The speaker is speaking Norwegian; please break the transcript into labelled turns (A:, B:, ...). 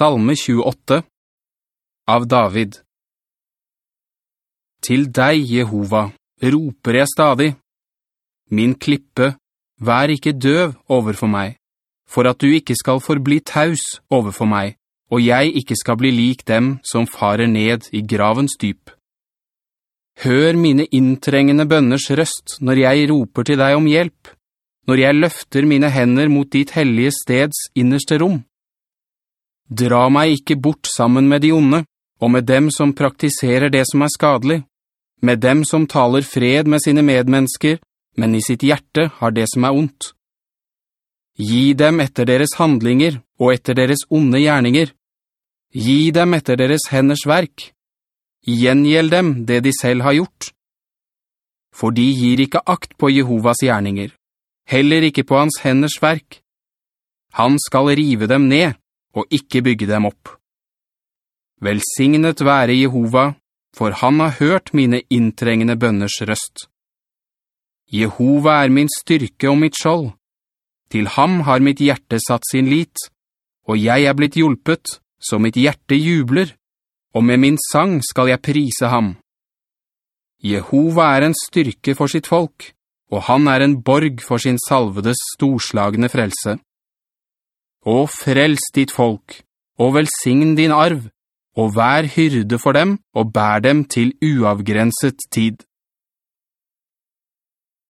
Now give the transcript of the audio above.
A: Salme 28 Av David Til deg, Jehova, roper jeg stadig. Min klippe, vær ikke døv overfor meg, for at du ikke skal forbli taus overfor meg, og jeg ikke skal bli lik dem som farer ned i gravens dyp. Hør mine inntrengende bønners røst når jeg roper til deg om hjelp, når jeg løfter mine hender mot ditt hellige steds innerste rom. Dra meg ikke bort sammen med de onde, og med dem som praktiserer det som er skadelig, med dem som taler fred med sine medmennesker, men i sitt hjerte har det som er ondt. Gi dem etter deres handlinger og etter deres onde gjerninger. Gi dem etter deres henders verk. Gjengjeld dem det de selv har gjort. For de gir ikke akt på Jehovas gjerninger, heller ikke på hans henders verk. Han skal rive dem ned, og ikke bygge dem opp. Velsignet være Jehova, for han har hørt mine inntrengende bønners røst. Jehova er min styrke og mitt skjold. Til ham har mitt hjerte satt sin lit, og jeg er blitt hjulpet, så mitt hjerte jubler, og med min sang skal jeg prise ham. Jehova er en styrke for sitt folk, og han er en borg for sin salvedes storslagende frelse. Og frels ditt folk, og velsign din arv, og vær hyrde for dem, og bær dem til uavgrenset tid.